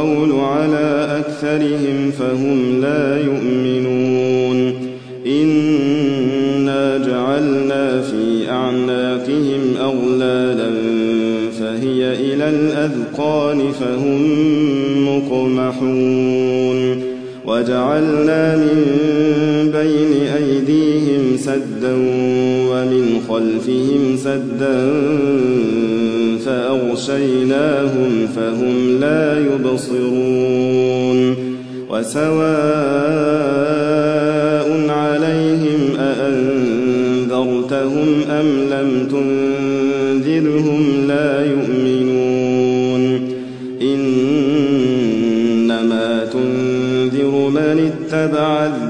القول على أكثرهم فهم أيديهم سدا ومن خلفهم سدا فأغشيناهم فهم لا يبصرون وسواء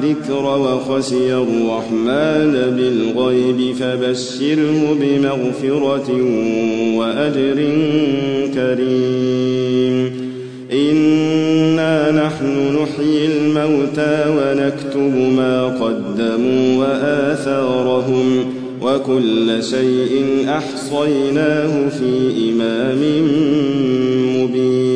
الذكر وخشي الرحمن بالغيب فبشره بمغفرة وأجر كريم. إنا نحن نحيي الموتى ونكتب ما قدموا وآثارهم وكل شيء أحصيناه في إمام مبين.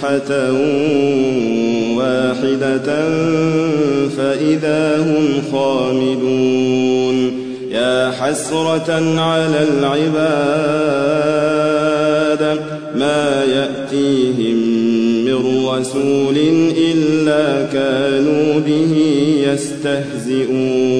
صيحة واحدة فإذا هم خامدون يا حسرة على العباد ما يأتيهم من رسول إلا كانوا به يستهزئون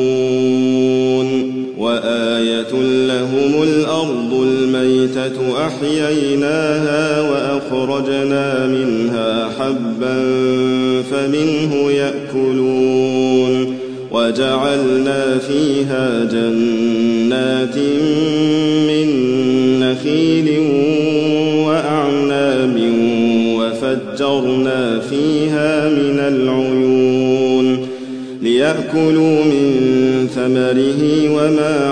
لهم الأرض الميتة أحييناها وأخرجنا منها حبا فمنه يأكلون وجعلنا فيها جنات من نخيل وأعناب وفجرنا فيها من العيون ليأكلوا من ثمره وما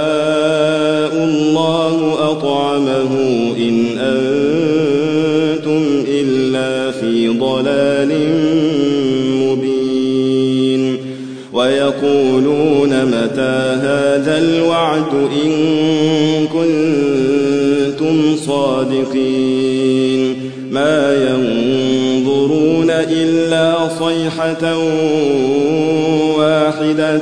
أطعمه إن أنتم إلا في ضلال مبين ويقولون متى هذا الوعد إن كنتم صادقين ما ينظرون إلا صيحة واحدة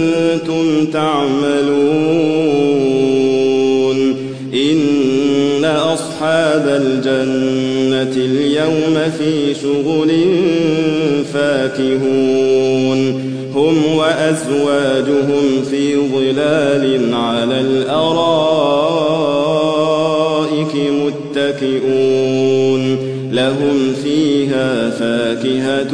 كنتم تعملون إن أصحاب الجنة اليوم في شغل فاكهون هم وأزواجهم في ظلال على الأرائك متكئون لهم فيها فاكهة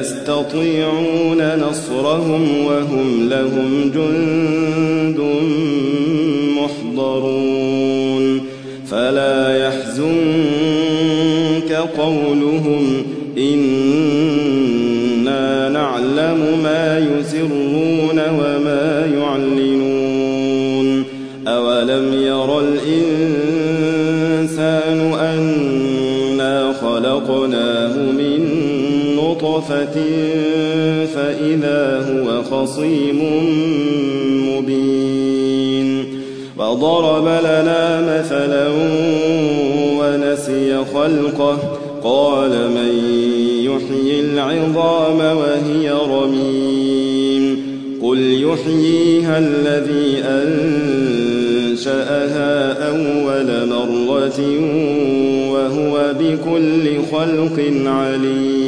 يستطيعون نصرهم وهم لهم جند محضرون فلا يحزنك قولهم إنا نعلم ما يسرون وما يعلنون فإذا هو خصيم مبين وضرب لنا مثلا ونسي خلقه قال من يحيي العظام وهي رميم قل يحييها الذي أنشأها أول مرة وهو بكل خلق عليم